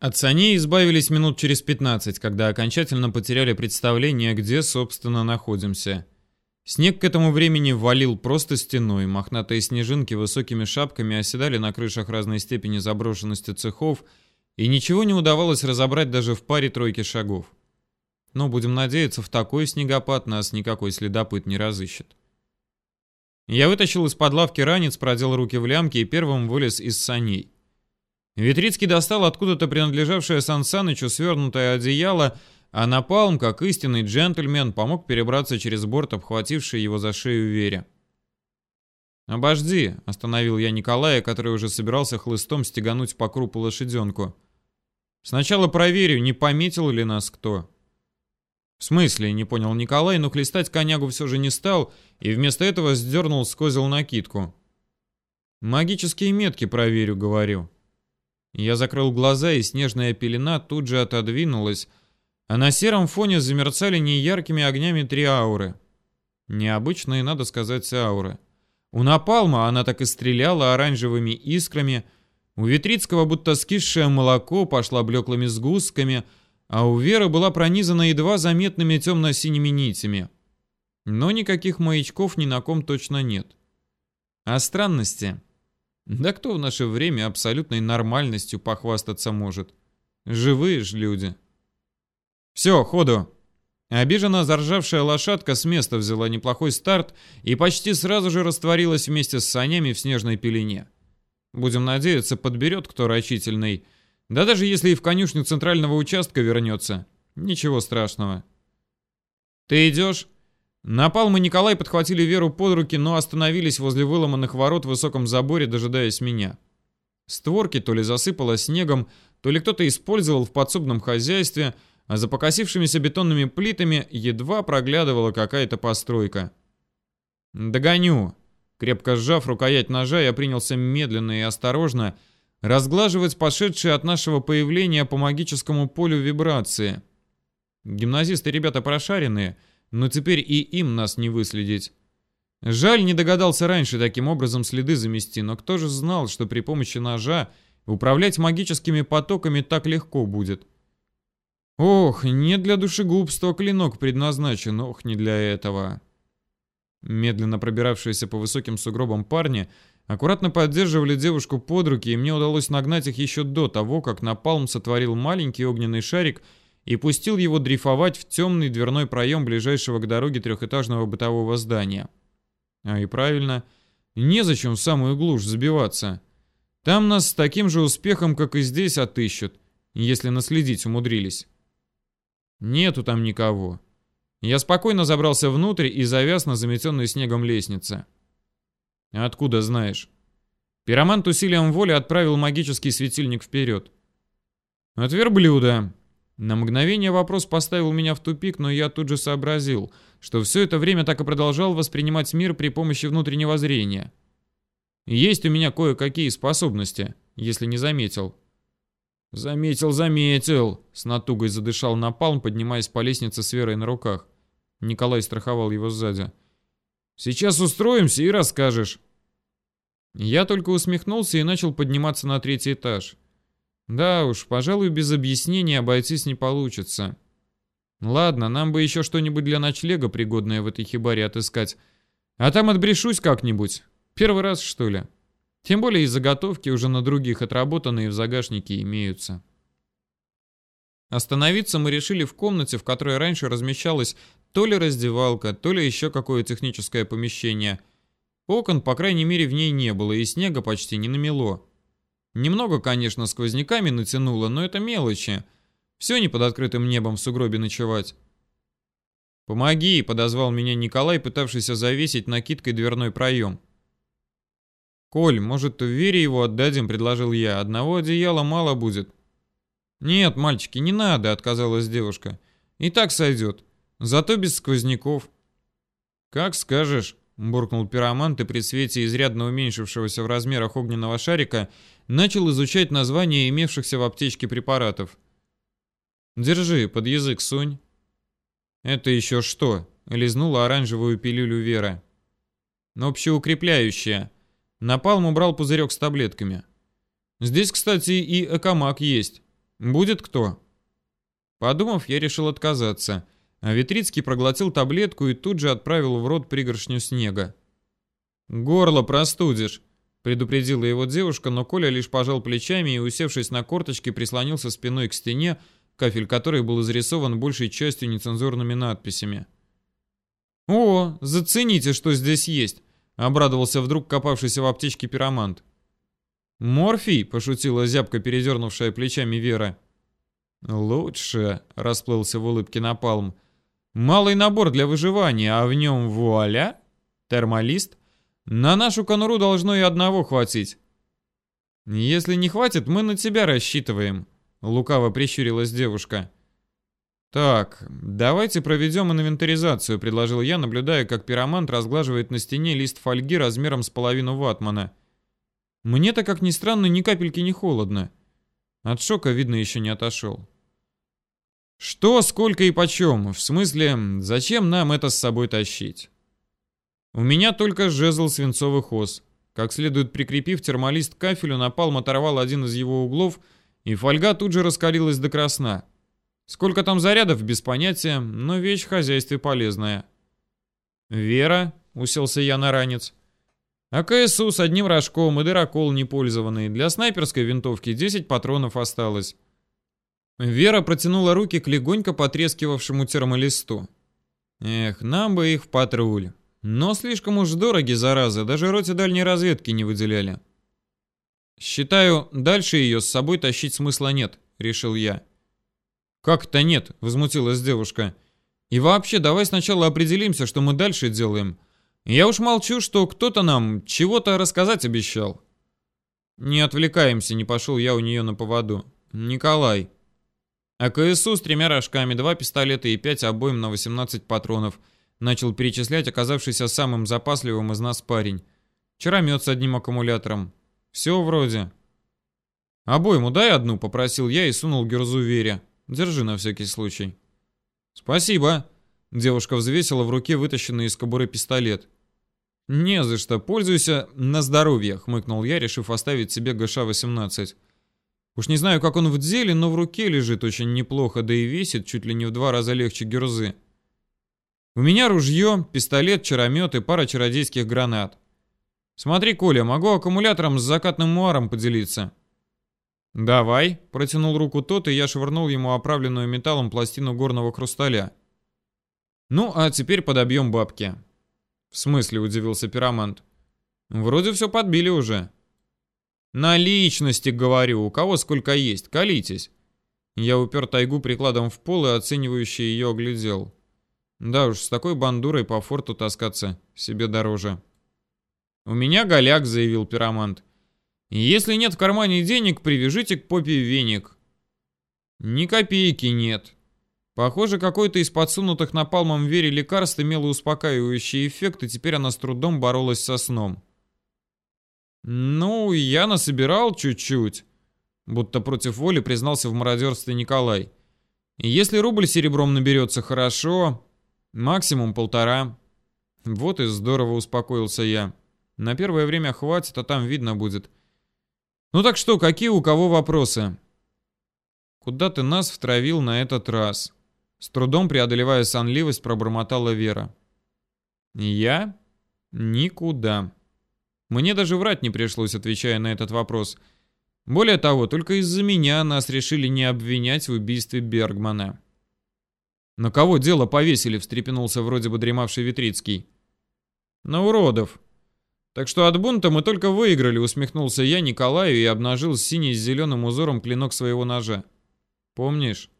От саней избавились минут через 15, когда окончательно потеряли представление, где, собственно, находимся. Снег к этому времени валил просто стеной, мохнатые снежинки высокими шапками оседали на крышах разной степени заброшенности цехов, и ничего не удавалось разобрать даже в паре тройки шагов. Но будем надеяться, в такой снегопад нас никакой следопыт не разыщет. Я вытащил из-под лавки ранец, продел руки в лямки и первым вылез из саней. Витрицкий достал откуда-то принадлежавшее Сан Санычу свернутое одеяло, а Напалм, как истинный джентльмен, помог перебраться через борт, обхвативший его за шею Вере. «Обожди», — остановил я Николая, который уже собирался хлыстом стегануть по крупу лошаденку. «Сначала проверю, не пометил ли нас кто». «В смысле?» — не понял Николай, но хлестать конягу все же не стал и вместо этого сдернул с козел накидку. «Магические метки проверю», — говорю. Я закрыл глаза, и снежная пелена тут же отодвинулась, а на сером фоне замерцали неяркими огнями три ауры. Необычные, надо сказать, ауры. У Напалма она так и стреляла оранжевыми искрами, у Витрицкого будто скисшее молоко пошла блеклыми сгустками, а у Веры была пронизана едва заметными темно-синими нитями. Но никаких маячков ни на ком точно нет. А странности... Да кто в наше время абсолютной нормальностью похвастаться может? Живые ж люди. Все, ходу. Обиженно заржавшая лошадка с места взяла неплохой старт и почти сразу же растворилась вместе с санями в снежной пелене. Будем надеяться, подберет кто рачительный. Да даже если и в конюшню центрального участка вернется. Ничего страшного. «Ты идешь?» Напалм и Николай подхватили Веру под руки, но остановились возле выломанных ворот в высоком заборе, дожидаясь меня. Створки то ли засыпало снегом, то ли кто-то использовал в подсобном хозяйстве, а за покосившимися бетонными плитами едва проглядывала какая-то постройка. «Догоню!» Крепко сжав рукоять ножа, я принялся медленно и осторожно разглаживать пошедшие от нашего появления по магическому полю вибрации. Гимназисты ребята прошаренные — но теперь и им нас не выследить. Жаль, не догадался раньше таким образом следы замести, но кто же знал, что при помощи ножа управлять магическими потоками так легко будет? Ох, не для душегубства клинок предназначен, ох, не для этого. Медленно пробиравшиеся по высоким сугробам парни аккуратно поддерживали девушку под руки, и мне удалось нагнать их еще до того, как Напалм сотворил маленький огненный шарик — и пустил его дрейфовать в темный дверной проем ближайшего к дороге трехэтажного бытового здания. А и правильно, незачем в самую глушь забиваться. Там нас с таким же успехом, как и здесь, отыщут, если наследить умудрились. Нету там никого. Я спокойно забрался внутрь и завяз на заметенной снегом лестнице. Откуда знаешь? Пиромант усилием воли отправил магический светильник вперед. От верблюда. На мгновение вопрос поставил меня в тупик, но я тут же сообразил, что все это время так и продолжал воспринимать мир при помощи внутреннего зрения. Есть у меня кое-какие способности, если не заметил. «Заметил, заметил!» — с натугой задышал Напалм, поднимаясь по лестнице с Верой на руках. Николай страховал его сзади. «Сейчас устроимся и расскажешь». Я только усмехнулся и начал подниматься на третий этаж. Да уж, пожалуй, без объяснений обойтись не получится. Ладно, нам бы еще что-нибудь для ночлега пригодное в этой хибаре отыскать. А там отбрешусь как-нибудь. Первый раз, что ли? Тем более и заготовки уже на других отработанные в загашнике имеются. Остановиться мы решили в комнате, в которой раньше размещалась то ли раздевалка, то ли еще какое техническое помещение. Окон, по крайней мере, в ней не было, и снега почти не намело. Немного, конечно, сквозняками натянуло, но это мелочи. Все не под открытым небом в сугробе ночевать. «Помоги!» — подозвал меня Николай, пытавшийся завесить накидкой дверной проем. «Коль, может, в Вере его отдадим?» — предложил я. «Одного одеяла мало будет». «Нет, мальчики, не надо», — отказалась девушка. «И так сойдет. Зато без сквозняков». «Как скажешь», — буркнул пиромант и при свете изрядно уменьшившегося в размерах огненного шарика начал изучать названия имевшихся в аптечке препаратов. «Держи, под язык сунь». «Это еще что?» — лизнула оранжевую пилюлю Вера. «Общеукрепляющая». Напалм убрал пузырек с таблетками. «Здесь, кстати, и экомаг есть. Будет кто?» Подумав, я решил отказаться, а Витрицкий проглотил таблетку и тут же отправил в рот пригоршню снега. «Горло простудишь», — предупредила его девушка, но Коля лишь пожал плечами и, усевшись на корточки, прислонился спиной к стене, кафель которой был изрисован большей частью нецензурными надписями. «О, зацените, что здесь есть!» — обрадовался вдруг копавшийся в аптечке пиромант. «Морфий?» — пошутила зябко передернувшая плечами Вера. «Лучше», — расплылся в улыбке Напалм. «Малый набор для выживания, а в нем вуаля? Термолист? На нашу конуру должно и одного хватить». «Если не хватит, мы на тебя рассчитываем», — лукаво прищурилась девушка. «Так, давайте проведем инвентаризацию», — предложил я, наблюдая, как пиромант разглаживает на стене лист фольги размером с половину ватмана. «Мне-то, как ни странно, ни капельки не холодно». От шока, видно, еще не отошел. Что, сколько и почем? В смысле, зачем нам это с собой тащить? У меня только жезл свинцовых ос. Как следует прикрепив термолист к кафелю, напалм оторвал один из его углов, и фольга тут же раскалилась до красна. Сколько там зарядов, без понятия, но вещь в хозяйстве полезная. «Вера», — уселся я на ранец, — АКСУ с одним рожком и дырокол непользованный. Для снайперской винтовки 10 патронов осталось. Вера протянула руки к легонько потрескивавшему термолисту. Эх, нам бы их в патруль. Но слишком уж дороги, зараза, даже роте дальней разведки не выделяли. Считаю, дальше ее с собой тащить смысла нет, решил я. Как-то нет, возмутилась девушка. И вообще, давай сначала определимся, что мы дальше делаем. Я уж молчу, что кто-то нам чего-то рассказать обещал. Не отвлекаемся, не пошел я у нее на поводу. Николай. АКСУ с тремя рожками, два пистолета и пять обоим на 18 патронов. Начал перечислять оказавшийся самым запасливым из нас парень. Чаромет с одним аккумулятором. Все вроде. Обойму дай одну, попросил я и сунул герзу Вере. Держи на всякий случай. Спасибо. Девушка взвесила в руке вытащенный из кобуры пистолет. «Не за что, пользуйся на здоровье», — хмыкнул я, решив оставить себе ГШ-18. Уж не знаю, как он в деле, но в руке лежит очень неплохо, да и весит чуть ли не в два раза легче герзы. У меня ружье, пистолет, чаромет и пара чародейских гранат. Смотри, Коля, могу аккумулятором с закатным муаром поделиться. «Давай», — протянул руку тот, и я швырнул ему оправленную металлом пластину горного хрусталя. Ну, а теперь подобьем бабки. В смысле, удивился пиромант. Вроде все подбили уже. На личности, говорю, у кого сколько есть, колитесь. Я упер тайгу прикладом в пол и оценивающе ее оглядел. Да уж, с такой бандурой по форту таскаться себе дороже. «У меня голяк», — заявил пиромант. «Если нет в кармане денег, привяжите к попе веник». «Ни копейки нет», Похоже, какой-то из подсунутых напалмом Вере лекарств имело успокаивающий эффект, и теперь она с трудом боролась со сном. «Ну, я насобирал чуть-чуть», — будто против воли признался в мародерстве Николай. «Если рубль серебром наберется, хорошо. Максимум полтора». Вот и здорово успокоился я. На первое время хватит, а там видно будет. Ну так что, какие у кого вопросы? Куда ты нас втравил на этот раз? С трудом преодолевая сонливость, пробормотала Вера. «Я? Никуда». Мне даже врать не пришлось, отвечая на этот вопрос. Более того, только из-за меня нас решили не обвинять в убийстве Бергмана. «На кого дело повесили?» — встрепенулся вроде бы дремавший Витрицкий. «На уродов. Так что от бунта мы только выиграли», — усмехнулся я Николаю и обнажил синий с зеленым узором клинок своего ножа. «Помнишь?»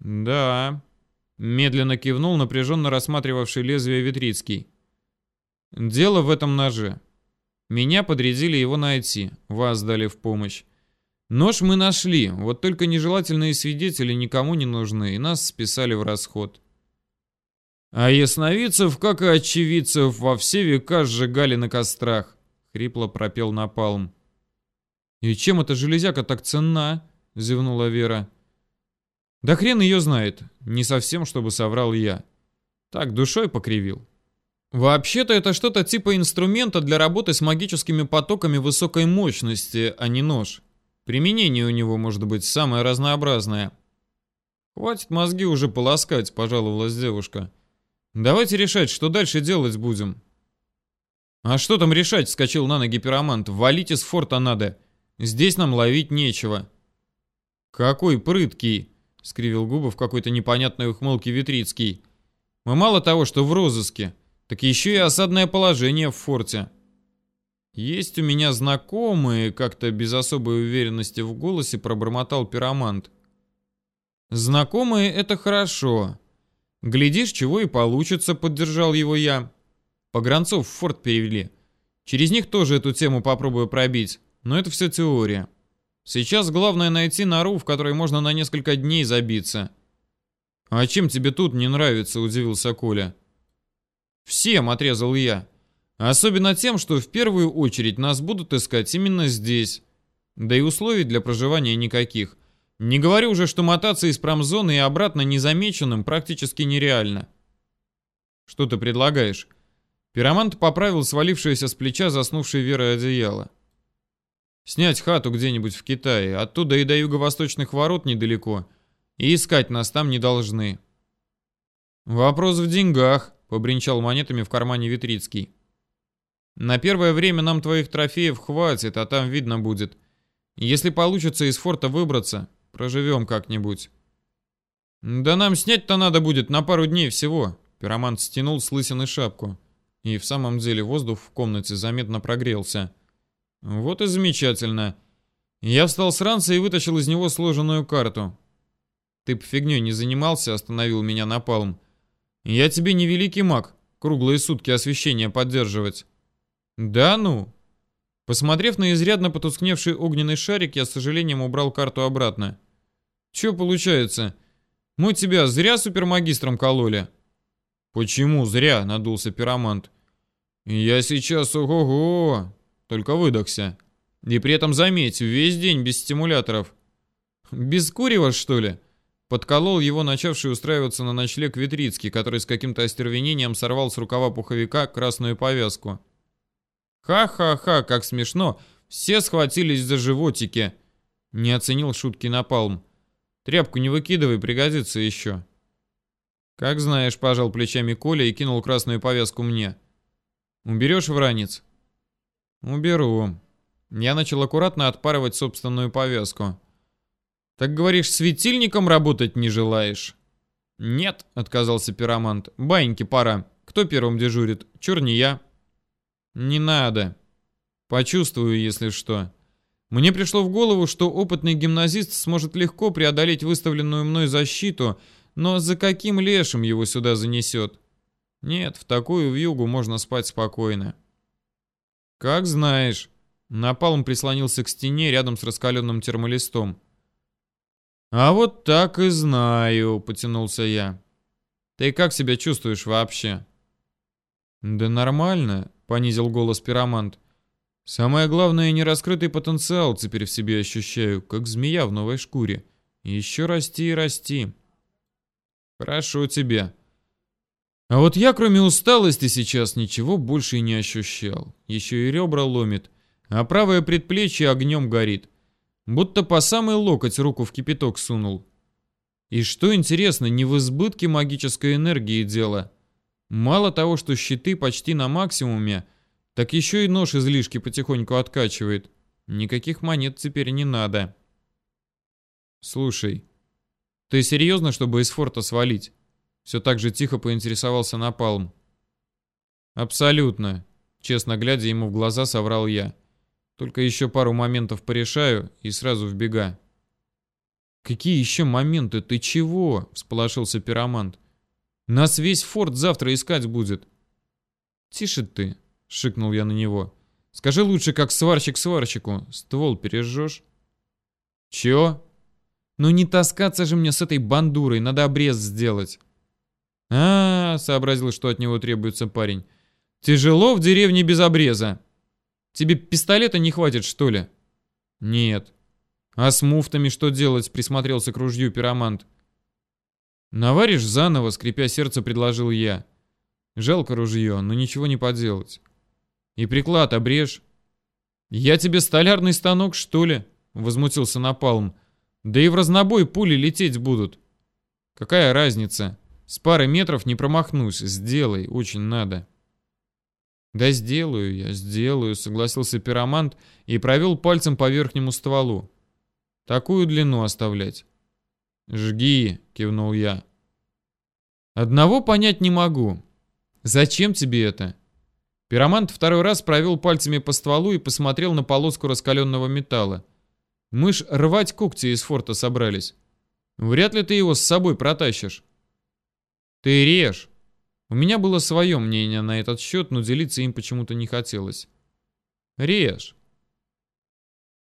«Да», — медленно кивнул напряженно рассматривавший лезвие Витрицкий. «Дело в этом ноже. Меня подрядили его найти, вас дали в помощь. Нож мы нашли, вот только нежелательные свидетели никому не нужны, и нас списали в расход». «А ясновидцев, как и очевидцев, во все века сжигали на кострах», — хрипло пропел Напалм. «И чем эта железяка так ценна?» — зевнула Вера. Да хрен ее знает. Не совсем, чтобы соврал я. Так, душой покривил. Вообще-то это что-то типа инструмента для работы с магическими потоками высокой мощности, а не нож. Применение у него может быть самое разнообразное. Хватит мозги уже полоскать, пожаловалась девушка. Давайте решать, что дальше делать будем. А что там решать, вскочил на ноги пиромант. Валить из форта надо. Здесь нам ловить нечего. Какой прыткий, скривил губы в какой-то непонятной ухмылке Витрицкий. Мы мало того, что в розыске, так еще и осадное положение в форте. Есть у меня знакомые, как-то без особой уверенности в голосе пробормотал пиромант. Знакомые — это хорошо. Глядишь, чего и получится, поддержал его я. Погранцов в форт перевели. Через них тоже эту тему попробую пробить, но это все теория. Сейчас главное найти нору, в которой можно на несколько дней забиться. «А чем тебе тут не нравится?» – удивился Коля. «Всем», – отрезал я. «Особенно тем, что в первую очередь нас будут искать именно здесь. Да и условий для проживания никаких. Не говорю уже, что мотаться из промзоны и обратно незамеченным практически нереально». «Что ты предлагаешь?» Пиромант поправил свалившееся с плеча заснувшей Верой одеяло. Снять хату где-нибудь в Китае, оттуда и до юго-восточных ворот недалеко, и искать нас там не должны. Вопрос в деньгах, побренчал монетами в кармане Витрицкий. На первое время нам твоих трофеев хватит, а там видно будет. Если получится из форта выбраться, проживем как-нибудь. Да нам снять-то надо будет на пару дней всего. Пиромант стянул с лысины шапку. И в самом деле воздух в комнате заметно прогрелся. Вот и замечательно. Я встал с ранца и вытащил из него сложенную карту. Ты по фигней не занимался, остановил меня напалм. Я тебе не великий маг, круглые сутки освещения поддерживать. Да ну? Посмотрев на изрядно потускневший огненный шарик, я с сожалением убрал карту обратно. Че получается? Мы тебя зря супермагистром кололи? Почему зря? Надулся пиромант. Я сейчас ого-го, только выдохся. И при этом заметь, весь день без стимуляторов. Без курева, что ли? Подколол его начавший устраиваться на ночлег Витрицкий, который с каким-то остервенением сорвал с рукава пуховика красную повязку. Ха-ха-ха, как смешно. Все схватились за животики. Не оценил шутки Напалм. Тряпку не выкидывай, пригодится еще. Как знаешь, пожал плечами Коля и кинул красную повязку мне. Уберешь в ранец? «Уберу». Я начал аккуратно отпарывать собственную повязку. «Так говоришь, светильником работать не желаешь?» «Нет», — отказался пиромант. «Баиньки пора. Кто первым дежурит? Чур не я». «Не надо. Почувствую, если что». Мне пришло в голову, что опытный гимназист сможет легко преодолеть выставленную мной защиту, но за каким лешим его сюда занесет? Нет, в такую вьюгу можно спать спокойно. «Как знаешь». Напалм прислонился к стене рядом с раскаленным термолистом. «А вот так и знаю», — потянулся я. «Ты как себя чувствуешь вообще?» «Да нормально», — понизил голос пиромант. «Самое главное, нераскрытый потенциал теперь в себе ощущаю, как змея в новой шкуре. Еще расти и расти». «Хорошо тебе», а вот я, кроме усталости, сейчас ничего больше и не ощущал. Еще и ребра ломит, а правое предплечье огнем горит. Будто по самый локоть руку в кипяток сунул. И что интересно, не в избытке магической энергии дело. Мало того, что щиты почти на максимуме, так еще и нож излишки потихоньку откачивает. Никаких монет теперь не надо. Слушай, ты серьезно, чтобы из форта свалить? Все так же тихо поинтересовался Напалм. «Абсолютно», — честно глядя ему в глаза, соврал я. «Только еще пару моментов порешаю и сразу в бега». «Какие еще моменты? Ты чего?» — всполошился пиромант. «Нас весь форт завтра искать будет». «Тише ты», — шикнул я на него. «Скажи лучше, как сварщик сварщику. Ствол пережжешь?» «Чё?» «Ну не таскаться же мне с этой бандурой, надо обрез сделать». А, -а, -а сообразил, что от него требуется парень. Тяжело в деревне без обреза. Тебе пистолета не хватит, что ли? Нет. А с муфтами что делать? Присмотрелся к ружью пиромант. Наваришь заново, скрипя сердце, предложил я. Жалко ружье, но ничего не поделать. И приклад обрежь. Я тебе столярный станок, что ли? возмутился Напалм. Да и в разнобой пули лететь будут. Какая разница? С пары метров не промахнусь. Сделай, очень надо. Да сделаю я, сделаю, согласился пиромант и провел пальцем по верхнему стволу. Такую длину оставлять. Жги, кивнул я. Одного понять не могу. Зачем тебе это? Пиромант второй раз провел пальцами по стволу и посмотрел на полоску раскаленного металла. Мы ж рвать когти из форта собрались. Вряд ли ты его с собой протащишь. Ты режь. У меня было свое мнение на этот счет, но делиться им почему-то не хотелось. Режь.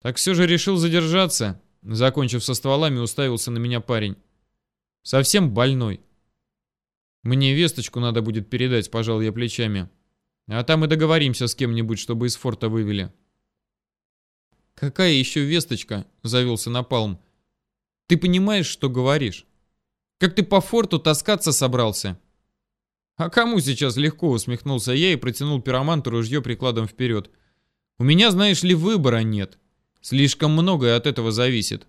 Так все же решил задержаться. Закончив со стволами, уставился на меня парень. Совсем больной. Мне весточку надо будет передать, пожал я плечами. А там и договоримся с кем-нибудь, чтобы из форта вывели. Какая еще весточка? Завелся Напалм. Ты понимаешь, что говоришь? Как ты по форту таскаться собрался? А кому сейчас легко, усмехнулся я и протянул пироманту ружье прикладом вперед. У меня, знаешь ли, выбора нет. Слишком многое от этого зависит.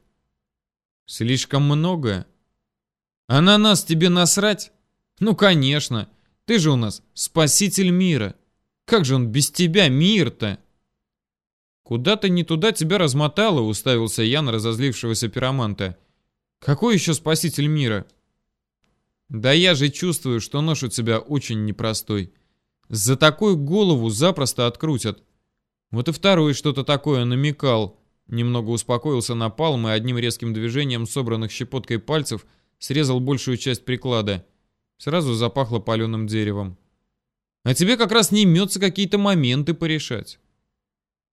Слишком многое? А на нас тебе насрать? Ну, конечно. Ты же у нас спаситель мира. Как же он без тебя, мир-то? Куда-то не туда тебя размотало, уставился я на разозлившегося пироманта. Какой еще спаситель мира? Да я же чувствую, что нож у тебя очень непростой. За такую голову запросто открутят. Вот и второй что-то такое намекал. Немного успокоился напалм и одним резким движением собранных щепоткой пальцев срезал большую часть приклада. Сразу запахло паленым деревом. А тебе как раз не имется какие-то моменты порешать.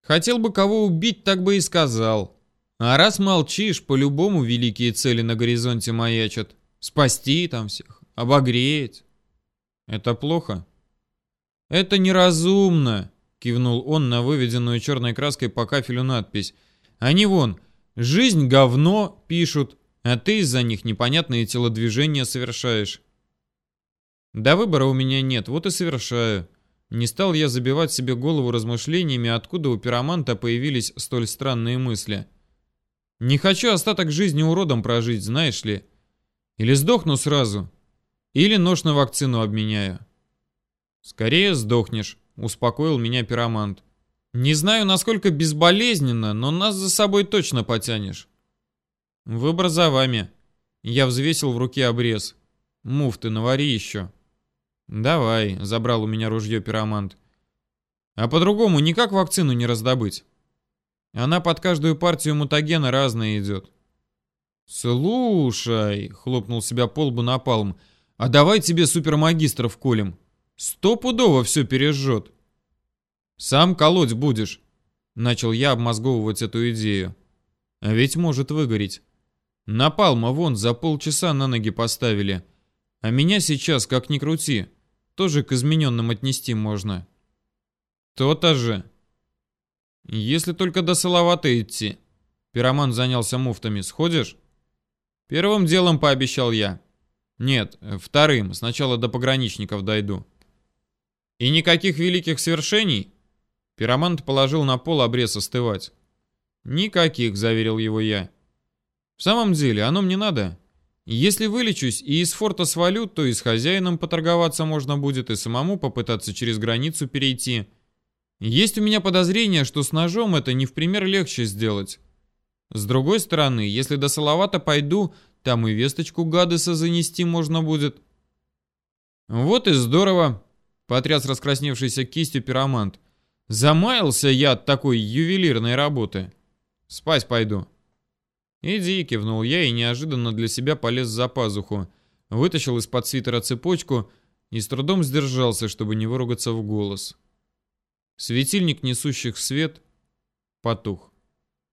Хотел бы кого убить, так бы и сказал. А раз молчишь, по-любому великие цели на горизонте маячат. Спасти там всех, обогреть. Это плохо? Это неразумно, кивнул он на выведенную черной краской по кафелю надпись. Они вон, жизнь говно пишут, а ты из-за них непонятные телодвижения совершаешь. Да выбора у меня нет, вот и совершаю. Не стал я забивать себе голову размышлениями, откуда у пироманта появились столь странные мысли. Не хочу остаток жизни уродом прожить, знаешь ли. Или сдохну сразу, или нож на вакцину обменяю. Скорее сдохнешь, успокоил меня пиромант. Не знаю, насколько безболезненно, но нас за собой точно потянешь. Выбор за вами. Я взвесил в руке обрез. Муфты навари еще. «Давай», — забрал у меня ружье пиромант. «А по-другому никак вакцину не раздобыть. Она под каждую партию мутагена разная идет». «Слушай», — хлопнул себя по лбу напалм, «а давай тебе супермагистров колем. Стопудово все пережжет». «Сам колоть будешь», — начал я обмозговывать эту идею. «А ведь может выгореть. Напалма вон за полчаса на ноги поставили, а меня сейчас, как ни крути, тоже к измененным отнести можно. То-то же. Если только до Салавата идти. Пироман занялся муфтами. Сходишь? Первым делом пообещал я. Нет, вторым. Сначала до пограничников дойду. И никаких великих свершений? Пиромант положил на пол обрез остывать. Никаких, заверил его я. В самом деле, оно мне надо. Если вылечусь и из форта свалю, то и с хозяином поторговаться можно будет, и самому попытаться через границу перейти. Есть у меня подозрение, что с ножом это не в пример легче сделать. С другой стороны, если до Салавата пойду, там и весточку Гадеса занести можно будет. Вот и здорово, потряс раскрасневшейся кистью пиромант. Замаялся я от такой ювелирной работы. Спать пойду. «Иди», — кивнул я и неожиданно для себя полез за пазуху, вытащил из-под свитера цепочку и с трудом сдержался, чтобы не выругаться в голос. Светильник, несущих свет, потух.